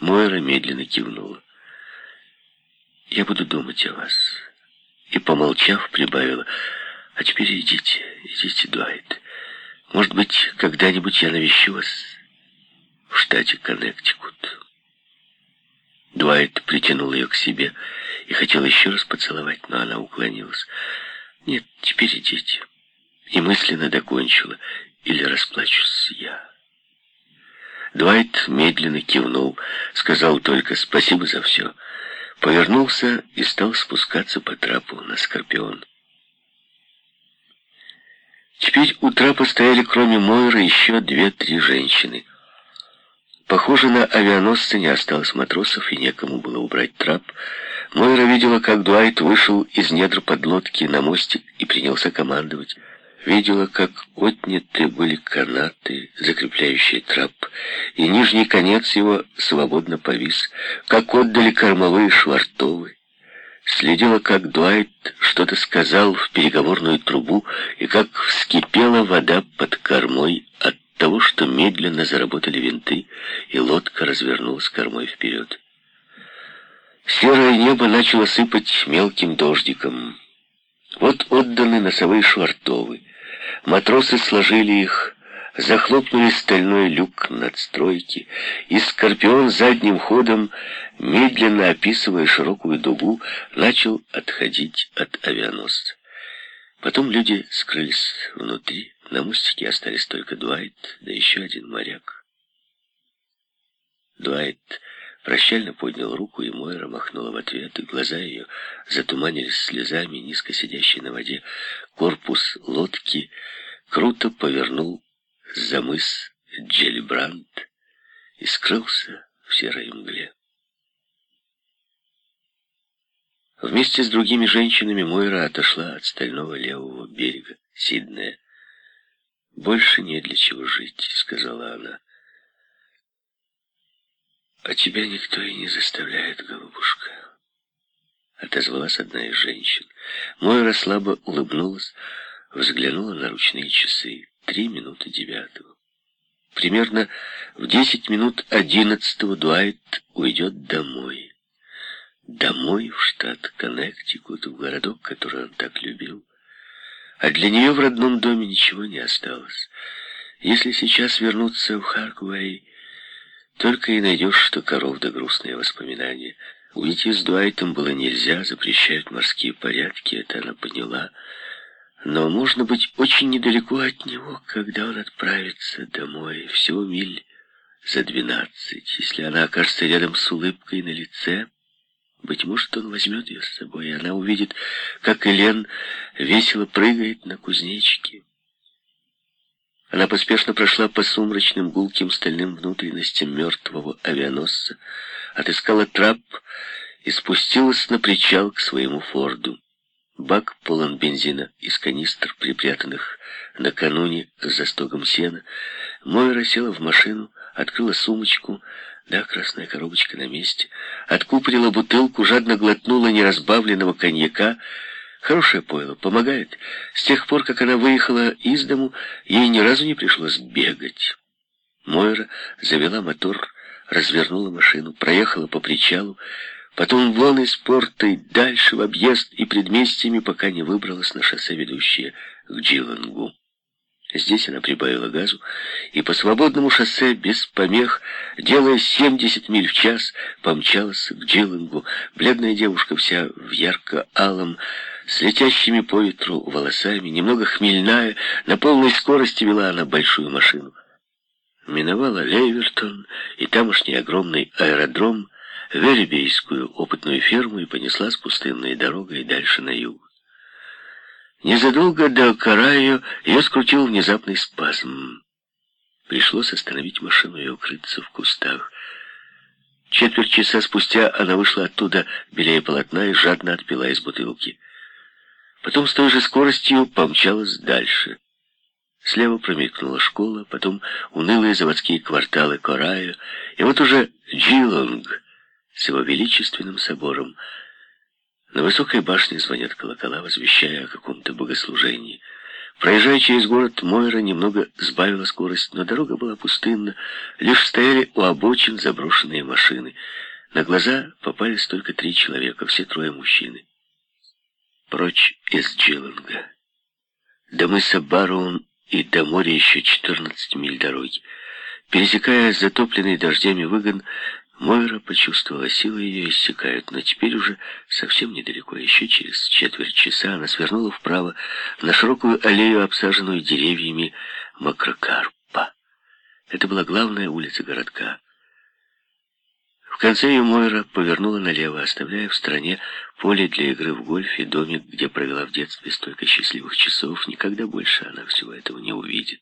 Мойра медленно кивнула. «Я буду думать о вас». И, помолчав, прибавила, «А теперь идите, идите, Дуайт. Может быть, когда-нибудь я навещу вас в штате Коннектикут». Дуайт притянул ее к себе и хотел еще раз поцеловать, но она уклонилась. «Нет, теперь идите». И мысленно докончила. «Или расплачусь я». Дуайт медленно кивнул, сказал только «спасибо за все». Повернулся и стал спускаться по трапу на Скорпион. Теперь у трапа стояли кроме Мойры еще две-три женщины — Похоже, на авианосце не осталось матросов, и некому было убрать трап. Мойра видела, как Дуайт вышел из недр подлодки на мостик и принялся командовать. Видела, как отняты были канаты, закрепляющие трап, и нижний конец его свободно повис, как отдали кормовые швартовы. Следила, как Дуайт что-то сказал в переговорную трубу, и как вскипела вода под кормой от того, что медленно заработали винты, и лодка развернулась кормой вперед. Серое небо начало сыпать мелким дождиком. Вот отданы носовые швартовы. Матросы сложили их, захлопнули стальной люк надстройки, и Скорпион задним ходом, медленно описывая широкую дугу, начал отходить от авианосца. Потом люди скрылись внутри. На мостике остались только Дуайт, да еще один моряк. Дуайт прощально поднял руку, и Мойра махнула в ответ, и глаза ее затуманились слезами, низко сидящей на воде. Корпус лодки круто повернул за мыс Джелибранд и скрылся в серой мгле. Вместе с другими женщинами Мойра отошла от стального левого берега Сиднея. «Больше не для чего жить», — сказала она. «А тебя никто и не заставляет, голубушка», — отозвалась одна из женщин. Мойра слабо улыбнулась, взглянула на ручные часы. Три минуты девятого. Примерно в десять минут одиннадцатого Дуайт уйдет домой. Домой в штат Коннектикут, в городок, который он так любил. А для нее в родном доме ничего не осталось. Если сейчас вернуться в Харквей, только и найдешь, что коров да грустные воспоминания. Уйти с Дуайтом было нельзя, запрещают морские порядки, это она поняла. Но можно быть очень недалеко от него, когда он отправится домой, всего миль за двенадцать. Если она окажется рядом с улыбкой на лице, быть может, он возьмет ее с собой, и она увидит, как Элен весело прыгает на кузнечике. Она поспешно прошла по сумрачным гулким стальным внутренностям мертвого авианосца, отыскала трап и спустилась на причал к своему форду. Бак полон бензина из канистр, припрятанных накануне за стогом сена. Мойра села в машину, открыла сумочку, да, красная коробочка на месте. Откупорила бутылку, жадно глотнула неразбавленного коньяка. Хорошее пойло, помогает. С тех пор, как она выехала из дому, ей ни разу не пришлось бегать. Мойра завела мотор, развернула машину, проехала по причалу, потом вон из порта и дальше в объезд и предместьями, пока не выбралась на шоссе, ведущее к Джилангу. Здесь она прибавила газу и по свободному шоссе без помех, делая 70 миль в час, помчалась к Джилингу. Бледная девушка вся в ярко-алом, с летящими по ветру волосами, немного хмельная, на полной скорости вела она большую машину. Миновала Лейвертон и тамошний огромный аэродром, Веребейскую опытную ферму и понеслась пустынной дорогой дальше на юг. Незадолго до Караю ее скрутил внезапный спазм. Пришлось остановить машину и укрыться в кустах. Четверть часа спустя она вышла оттуда, белее полотна, и жадно отпила из бутылки. Потом с той же скоростью помчалась дальше. Слева промелькнула школа, потом унылые заводские кварталы Корая, и вот уже Джилонг с его величественным собором — на высокой башне звонят колокола, возвещая о каком-то богослужении. Проезжая через город, Мойра немного сбавила скорость, но дорога была пустынна, лишь стояли у обочин заброшенные машины. На глаза попались только три человека, все трое мужчины. Прочь из Джиланга. До мыса Бароун и до моря еще 14 миль дороги. Пересекая затопленный дождями выгон, Мойра почувствовала, силы ее иссякают, но теперь уже совсем недалеко, еще через четверть часа она свернула вправо на широкую аллею, обсаженную деревьями Макрокарпа. Это была главная улица городка. В конце ее Мойра повернула налево, оставляя в стороне поле для игры в гольф и домик, где провела в детстве столько счастливых часов. Никогда больше она всего этого не увидит.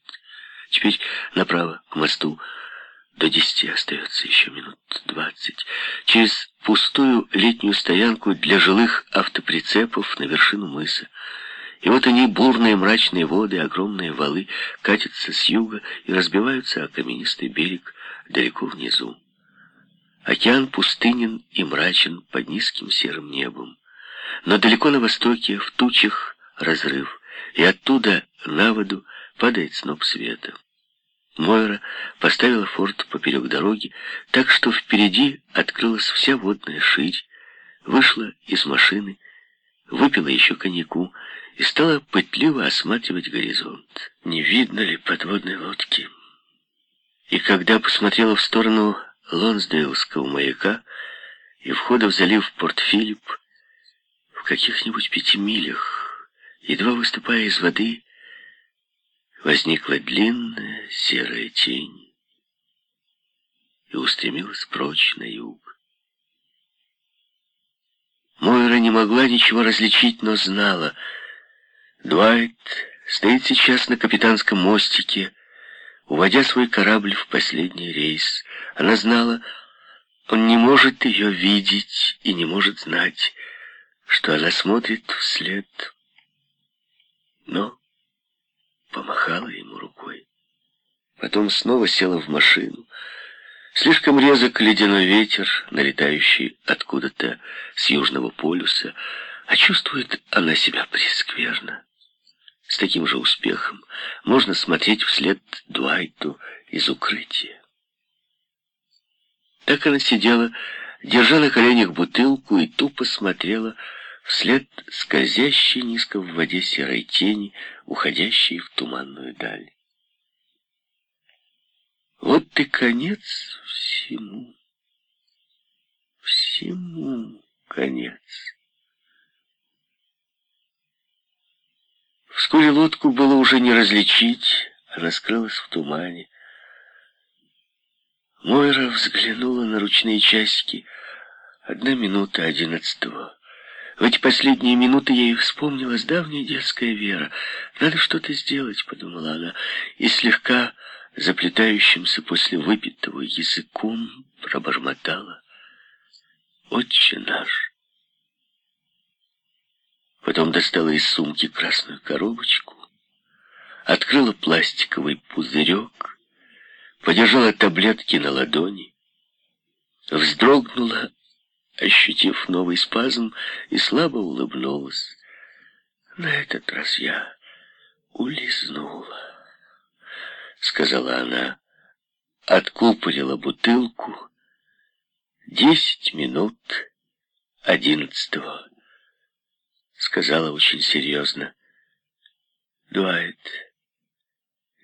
Теперь направо, к мосту, до десяти остается еще минут двадцать. Через пустую летнюю стоянку для жилых автоприцепов на вершину мыса. И вот они, бурные мрачные воды, огромные валы, катятся с юга и разбиваются о каменистый берег далеко внизу. Океан пустынен и мрачен под низким серым небом. Но далеко на востоке, в тучах, разрыв, и оттуда на воду падает сноп света. Мойра поставила форт поперек дороги, так что впереди открылась вся водная ширь, вышла из машины, выпила еще коньяку и стала пытливо осматривать горизонт. Не видно ли подводной лодки? И когда посмотрела в сторону Лонсдейлского маяка и входа в залив Порт-Филипп, в каких-нибудь пяти милях, едва выступая из воды, возникла длинная серая тень и устремилась прочь на юг. Мойра не могла ничего различить, но знала. Дуайт стоит сейчас на капитанском мостике, уводя свой корабль в последний рейс. Она знала, он не может ее видеть и не может знать, что она смотрит вслед. Но помахала ему рукой. Потом снова села в машину. Слишком резок ледяной ветер, налетающий откуда-то с южного полюса, а чувствует она себя прескверно. С таким же успехом можно смотреть вслед Дуайту из укрытия. Так она сидела, держа на коленях бутылку и тупо смотрела вслед скользящей низко в воде серой тени, уходящей в туманную даль. Вот и конец всему. Всему конец. Вскоре лодку было уже не различить, она скрылась в тумане. Мойра взглянула на ручные часики. Одна минута одиннадцатого. В эти последние минуты ей вспомнилась давняя детская вера. «Надо что-то сделать», — подумала она, и слегка заплетающимся после выпитого языком пробормотала. «Отче наш». Потом достала из сумки красную коробочку, открыла пластиковый пузырек, подержала таблетки на ладони, вздрогнула ощутив новый спазм, и слабо улыбнулась. «На этот раз я улизнула», — сказала она, откупорила бутылку. «Десять минут одиннадцатого», — сказала очень серьезно. «Дуайт,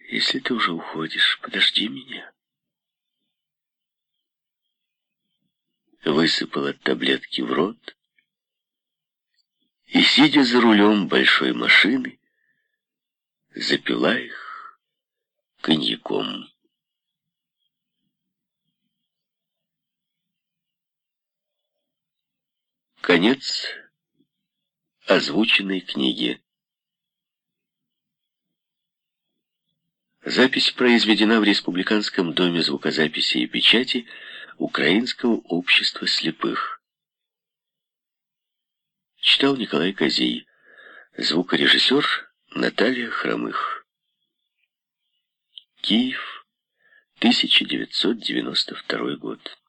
если ты уже уходишь, подожди меня». высыпала таблетки в рот и, сидя за рулем большой машины, запила их коньяком. Конец озвученной книги. Запись произведена в Республиканском доме звукозаписи и печати Украинского общества слепых. Читал Николай Козей. Звукорежиссер Наталья Хромых. Киев, 1992 год.